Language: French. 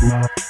Bye.